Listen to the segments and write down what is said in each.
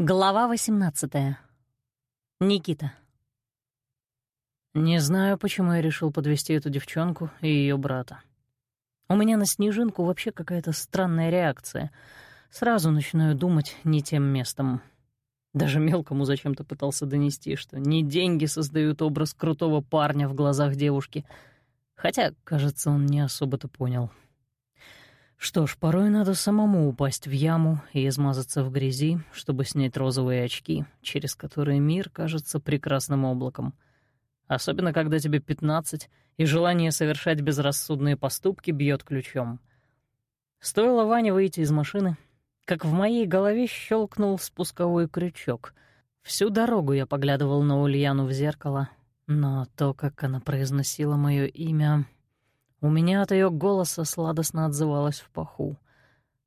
Глава 18. Никита. Не знаю, почему я решил подвести эту девчонку и ее брата. У меня на снежинку вообще какая-то странная реакция. Сразу начинаю думать не тем местом. Даже мелкому зачем-то пытался донести, что не деньги создают образ крутого парня в глазах девушки. Хотя, кажется, он не особо-то понял. Что ж, порой надо самому упасть в яму и измазаться в грязи, чтобы снять розовые очки, через которые мир кажется прекрасным облаком. Особенно, когда тебе 15, и желание совершать безрассудные поступки бьет ключом. Стоило Ване выйти из машины, как в моей голове щелкнул спусковой крючок. Всю дорогу я поглядывал на Ульяну в зеркало, но то, как она произносила мое имя, у меня от ее голоса сладостно отзывалось в паху.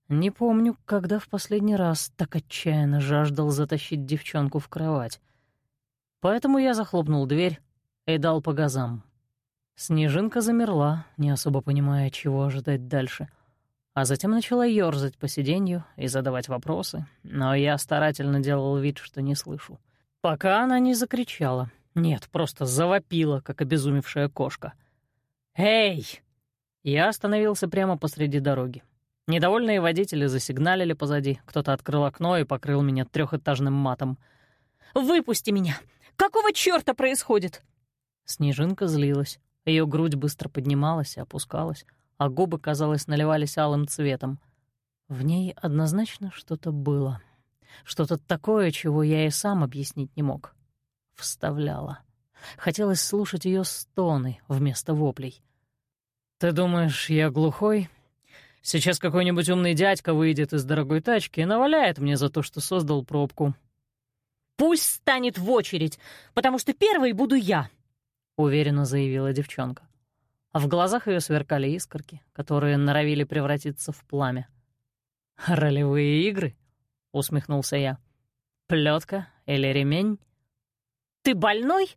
Не помню, когда в последний раз так отчаянно жаждал затащить девчонку в кровать. Поэтому я захлопнул дверь и дал по газам. Снежинка замерла, не особо понимая, чего ожидать дальше, а затем начала ёрзать по сиденью и задавать вопросы, но я старательно делал вид, что не слышу. Пока она не закричала. Нет, просто завопила, как обезумевшая кошка — «Эй!» Я остановился прямо посреди дороги. Недовольные водители засигналили позади, кто-то открыл окно и покрыл меня трехэтажным матом. «Выпусти меня! Какого чёрта происходит?» Снежинка злилась. Ее грудь быстро поднималась и опускалась, а губы, казалось, наливались алым цветом. В ней однозначно что-то было. Что-то такое, чего я и сам объяснить не мог. Вставляла. Хотелось слушать ее стоны вместо воплей. «Ты думаешь, я глухой? Сейчас какой-нибудь умный дядька выйдет из дорогой тачки и наваляет мне за то, что создал пробку». «Пусть станет в очередь, потому что первой буду я», — уверенно заявила девчонка. А в глазах ее сверкали искорки, которые норовили превратиться в пламя. «Ролевые игры?» — усмехнулся я. «Плетка или ремень?» «Ты больной?»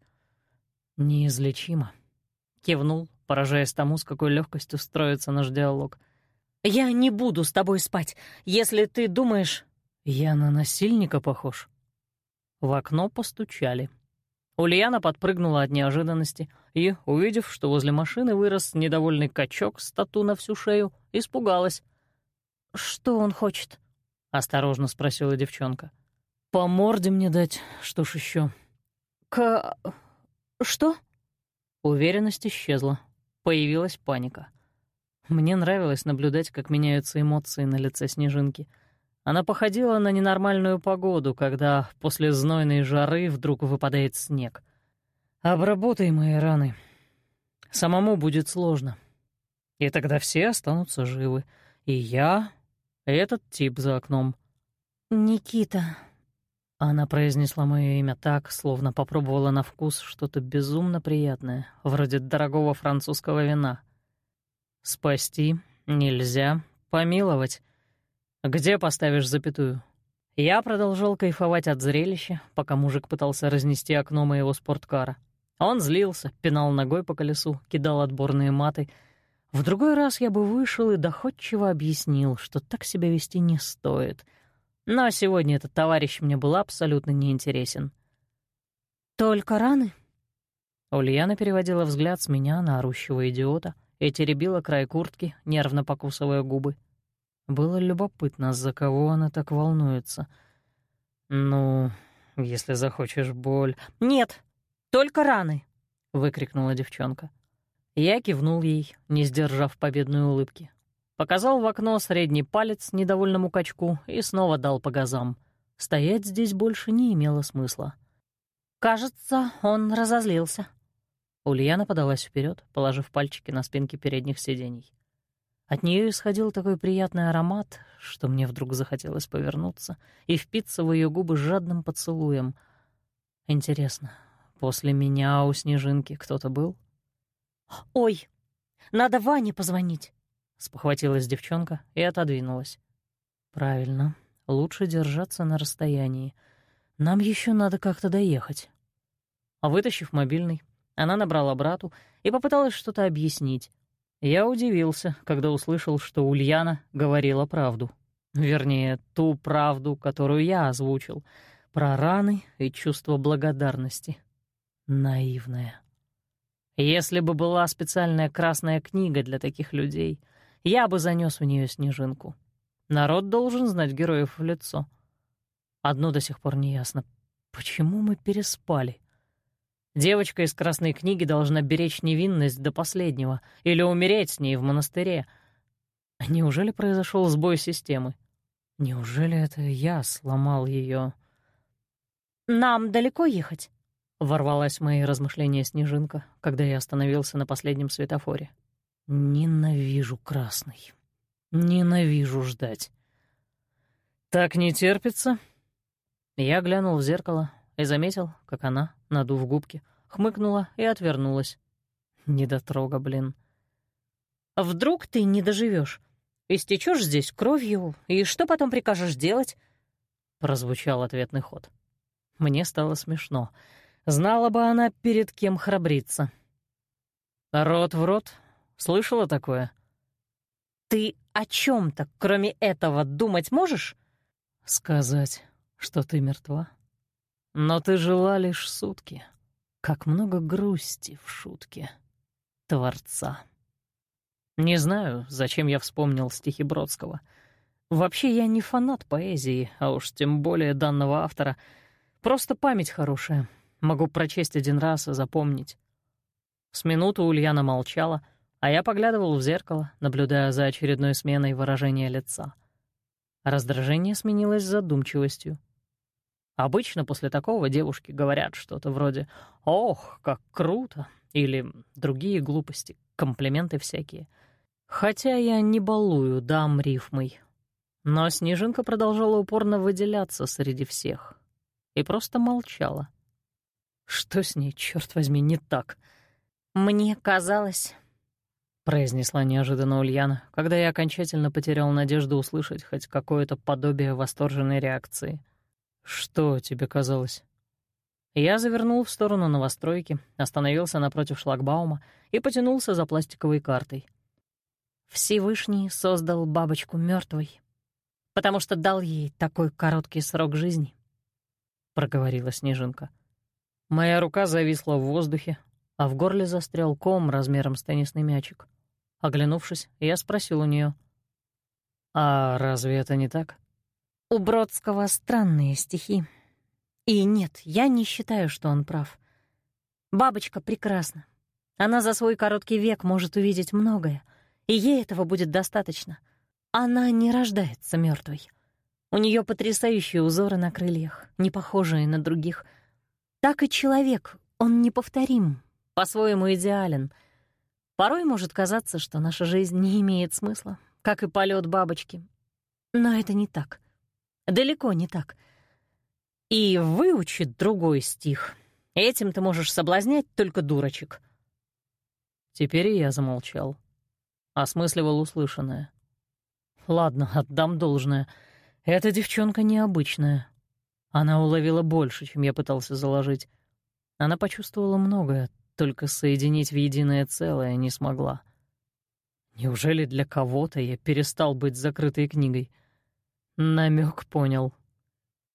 «Неизлечимо», — кивнул, поражаясь тому, с какой легкостью строится наш диалог. «Я не буду с тобой спать, если ты думаешь...» «Я на насильника похож». В окно постучали. Ульяна подпрыгнула от неожиданности и, увидев, что возле машины вырос недовольный качок с тату на всю шею, испугалась. «Что он хочет?» — осторожно спросила девчонка. «По морде мне дать, что ж еще? «К... «Что?» Уверенность исчезла. Появилась паника. Мне нравилось наблюдать, как меняются эмоции на лице Снежинки. Она походила на ненормальную погоду, когда после знойной жары вдруг выпадает снег. «Обработай мои раны. Самому будет сложно. И тогда все останутся живы. И я, и этот тип за окном». «Никита», она произнесла мое имя так, словно попробовала на вкус что-то безумно приятное, вроде дорогого французского вина. «Спасти нельзя, помиловать. Где поставишь запятую?» Я продолжал кайфовать от зрелища, пока мужик пытался разнести окно моего спорткара. Он злился, пинал ногой по колесу, кидал отборные маты. В другой раз я бы вышел и доходчиво объяснил, что так себя вести не стоит — но сегодня этот товарищ мне был абсолютно неинтересен. «Только раны?» Ульяна переводила взгляд с меня на орущего идиота и теребила край куртки, нервно покусывая губы. Было любопытно, за кого она так волнуется. «Ну, если захочешь боль...» «Нет, только раны!» — выкрикнула девчонка. Я кивнул ей, не сдержав победной улыбки. Показал в окно средний палец недовольному качку и снова дал по газам. Стоять здесь больше не имело смысла. «Кажется, он разозлился». Ульяна подалась вперед, положив пальчики на спинки передних сидений. От нее исходил такой приятный аромат, что мне вдруг захотелось повернуться и впиться в ее губы жадным поцелуем. Интересно, после меня у Снежинки кто-то был? «Ой, надо Ване позвонить». — спохватилась девчонка и отодвинулась. «Правильно. Лучше держаться на расстоянии. Нам еще надо как-то доехать». А вытащив мобильный, она набрала брату и попыталась что-то объяснить. Я удивился, когда услышал, что Ульяна говорила правду. Вернее, ту правду, которую я озвучил, про раны и чувство благодарности. Наивная. Если бы была специальная красная книга для таких людей, я бы занес в нее снежинку. Народ должен знать героев в лицо. Одно до сих пор не ясно. Почему мы переспали? Девочка из красной книги должна беречь невинность до последнего или умереть с ней в монастыре. Неужели произошел сбой системы? Неужели это я сломал ее? «Нам далеко ехать?» — ворвалась в мои размышления Снежинка, когда я остановился на последнем светофоре. «Ненавижу красный. Ненавижу ждать». «Так не терпится?» Я глянул в зеркало и заметил, как она, надув губки, хмыкнула и отвернулась. Недотрога, блин. «Вдруг ты не доживешь? Истечешь здесь кровью, и что потом прикажешь делать?» Прозвучал ответный ход. Мне стало смешно. Знала бы она, перед кем храбриться. «Рот в рот? Слышала такое?» «Ты о чем то кроме этого, думать можешь?» «Сказать, что ты мертва? Но ты жила лишь сутки. Как много грусти в шутке. Творца». Не знаю, зачем я вспомнил стихи Бродского. Вообще я не фанат поэзии, а уж тем более данного автора. Просто память хорошая. Могу прочесть один раз и запомнить. С минуту Ульяна молчала, а я поглядывал в зеркало, наблюдая за очередной сменой выражения лица. Раздражение сменилось задумчивостью. Обычно после такого девушки говорят что-то вроде «Ох, как круто!» или другие глупости, комплименты всякие — Хотя я не балую дам рифмой. Но Снежинка продолжала упорно выделяться среди всех. И просто молчала. Что с ней, черт возьми, не так? «Мне казалось...» — произнесла неожиданно Ульяна, когда я окончательно потерял надежду услышать хоть какое-то подобие восторженной реакции. «Что тебе казалось?» Я завернул в сторону новостройки, остановился напротив шлагбаума и потянулся за пластиковой картой. Всевышний создал бабочку мертвой, потому что дал ей такой короткий срок жизни, — проговорила Снежинка. Моя рука зависла в воздухе, а в горле застрял ком размером с теннисный мячик. Оглянувшись, я спросил у нее: «А разве это не так?» «У Бродского странные стихи. И нет, я не считаю, что он прав. Бабочка прекрасна. Она за свой короткий век может увидеть многое — и ей этого будет достаточно. Она не рождается мертвой. У нее потрясающие узоры на крыльях, не похожие на других. Так и человек, он неповторим, по-своему идеален. Порой может казаться, что наша жизнь не имеет смысла, как и полет бабочки. Но это не так. Далеко не так. И выучит другой стих. Этим ты можешь соблазнять только дурочек. Теперь я замолчал осмысливал услышанное. Ладно, отдам должное. Эта девчонка необычная. Она уловила больше, чем я пытался заложить. Она почувствовала многое, только соединить в единое целое не смогла. Неужели для кого-то я перестал быть закрытой книгой? Намек понял.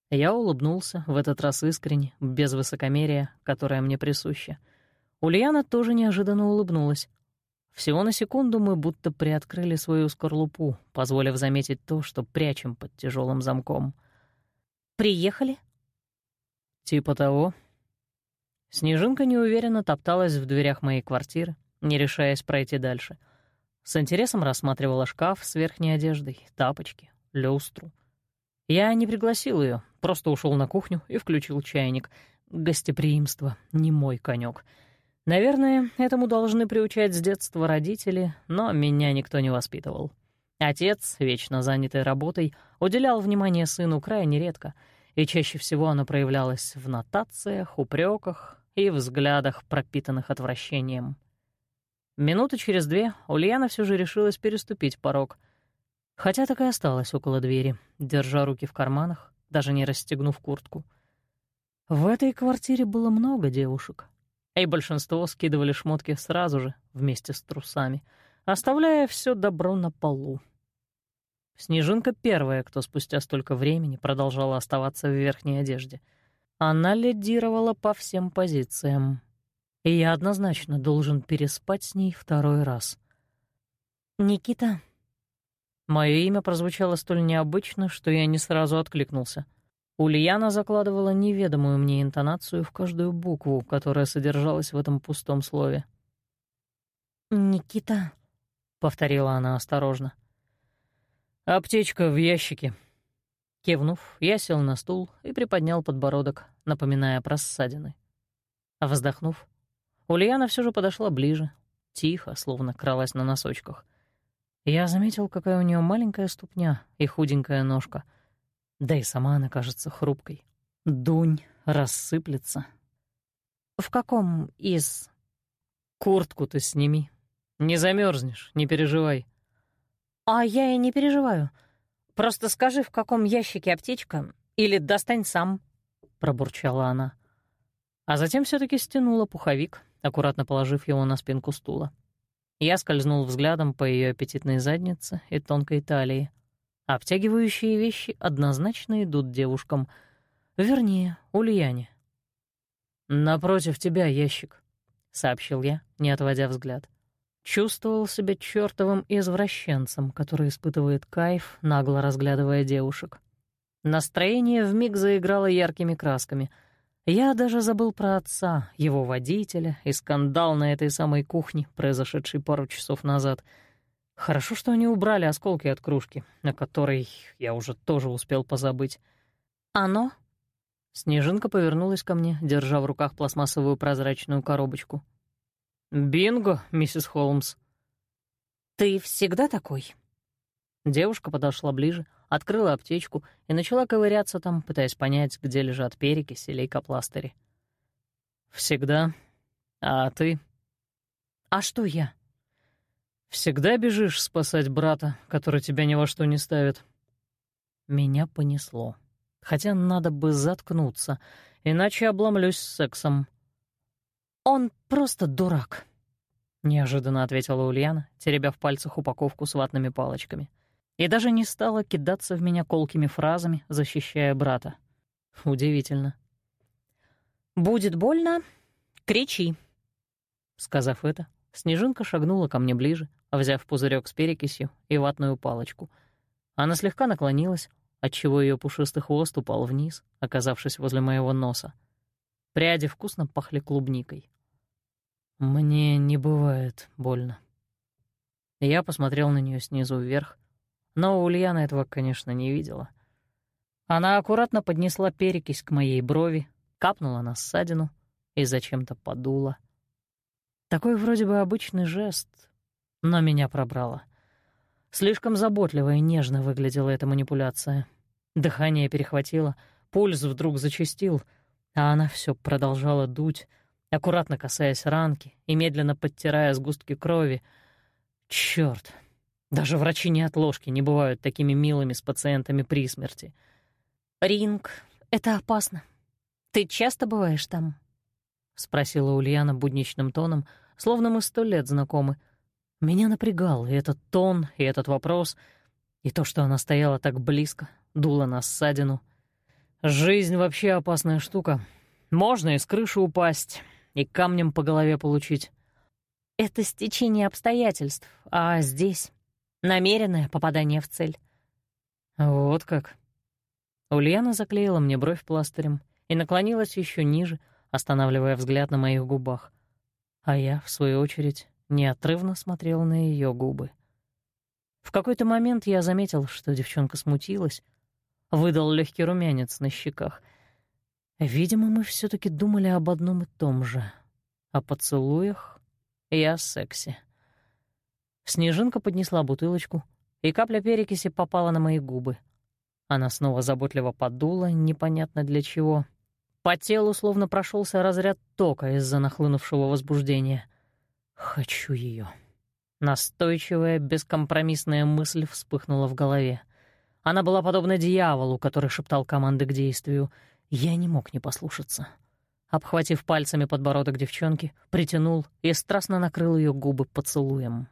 Я улыбнулся, в этот раз искренне, без высокомерия, которое мне присуще. Ульяна тоже неожиданно улыбнулась. Всего на секунду мы будто приоткрыли свою скорлупу, позволив заметить то, что прячем под тяжелым замком. «Приехали?» «Типа того». Снежинка неуверенно топталась в дверях моей квартиры, не решаясь пройти дальше. С интересом рассматривала шкаф с верхней одеждой, тапочки, люстру. Я не пригласил ее, просто ушел на кухню и включил чайник. Гостеприимство — не мой конек — Наверное, этому должны приучать с детства родители, но меня никто не воспитывал. Отец, вечно занятый работой, уделял внимание сыну крайне редко, и чаще всего оно проявлялось в нотациях, упреках и взглядах, пропитанных отвращением. Минуты через две Ульяна все же решилась переступить порог, хотя так и осталась около двери, держа руки в карманах, даже не расстегнув куртку. В этой квартире было много девушек, и большинство скидывали шмотки сразу же, вместе с трусами, оставляя все добро на полу. Снежинка первая, кто спустя столько времени продолжала оставаться в верхней одежде. Она лидировала по всем позициям. И я однозначно должен переспать с ней второй раз. «Никита?» Мое имя прозвучало столь необычно, что я не сразу откликнулся. Ульяна закладывала неведомую мне интонацию в каждую букву, которая содержалась в этом пустом слове. «Никита», — повторила она осторожно. «Аптечка в ящике». Кивнув, я сел на стул и приподнял подбородок, напоминая про ссадины. А вздохнув, Ульяна все же подошла ближе, тихо, словно кралась на носочках. Я заметил, какая у нее маленькая ступня и худенькая ножка. Да и сама она кажется хрупкой. Дунь рассыплется. «В каком из?» «Куртку ты сними. Не замерзнешь, не переживай». «А я и не переживаю. Просто скажи, в каком ящике аптечка, или достань сам», — пробурчала она. А затем все таки стянула пуховик, аккуратно положив его на спинку стула. Я скользнул взглядом по ее аппетитной заднице и тонкой талии. Обтягивающие вещи однозначно идут девушкам. Вернее, Ульяне. «Напротив тебя ящик», — сообщил я, не отводя взгляд чувствовал себя чертовым извращенцем, который испытывает кайф, нагло разглядывая девушек. Настроение вмиг заиграло яркими красками. Я даже забыл про отца, его водителя и скандал на этой самой кухне, произошедший пару часов назад. Хорошо, что они убрали осколки от кружки, о которой я уже тоже успел позабыть. «Оно?» Снежинка повернулась ко мне, держа в руках пластмассовую прозрачную коробочку. «Бинго, миссис Холмс». «Ты всегда такой?» Девушка подошла ближе, открыла аптечку и начала ковыряться там, пытаясь понять, где лежат перекись и лейкопластыри. «Всегда. А ты?» «А что я?» «Всегда бежишь спасать брата, который тебя ни во что не ставит». Меня понесло. Хотя надо бы заткнуться, иначе обломлюсь сексом. «Он просто дурак», — неожиданно ответила Ульяна, теребя в пальцах упаковку с ватными палочками. И даже не стала кидаться в меня колкими фразами, защищая брата. Удивительно. «Будет больно? Кричи». Сказав это, Снежинка шагнула ко мне ближе, взяв пузырек с перекисью и ватную палочку. Она слегка наклонилась, отчего ее пушистый хвост упал вниз, оказавшись возле моего носа. Пряди вкусно пахли клубникой. Мне не бывает больно. Я посмотрел на нее снизу вверх, но Ульяна этого, конечно, не видела. Она аккуратно поднесла перекись к моей брови, капнула на ссадину и зачем-то подула. Такой вроде бы обычный жест, но меня пробрало. Слишком заботливо и нежно выглядела эта манипуляция. Дыхание перехватило, пульс вдруг зачастил, а она все продолжала дуть, аккуратно касаясь ранки и медленно подтирая сгустки крови. Чёрт, даже врачи не от ложки не бывают такими милыми с пациентами при смерти. «Ринг, это опасно. Ты часто бываешь там?» — спросила Ульяна будничным тоном, словно мы сто лет знакомы. Меня напрягал и этот тон, и этот вопрос, и то, что она стояла так близко, дула на ссадину. Жизнь вообще опасная штука. Можно и с крыши упасть, и камнем по голове получить. Это стечение обстоятельств, а здесь намеренное попадание в цель. Вот как. Ульяна заклеила мне бровь пластырем и наклонилась еще ниже, останавливая взгляд на моих губах. А я, в свою очередь, неотрывно смотрел на ее губы. В какой-то момент я заметил, что девчонка смутилась, выдал легкий румянец на щеках — Видимо, мы все таки думали об одном и том же. О поцелуях и о сексе. Снежинка поднесла бутылочку, и капля перекиси попала на мои губы. Она снова заботливо подула, непонятно для чего. По телу словно прошелся разряд тока из-за нахлынувшего возбуждения. «Хочу ее. Настойчивая, бескомпромиссная мысль вспыхнула в голове. Она была подобна дьяволу, который шептал команды к действию — я не мог не послушаться. Обхватив пальцами подбородок девчонки, притянул и страстно накрыл ее губы поцелуем.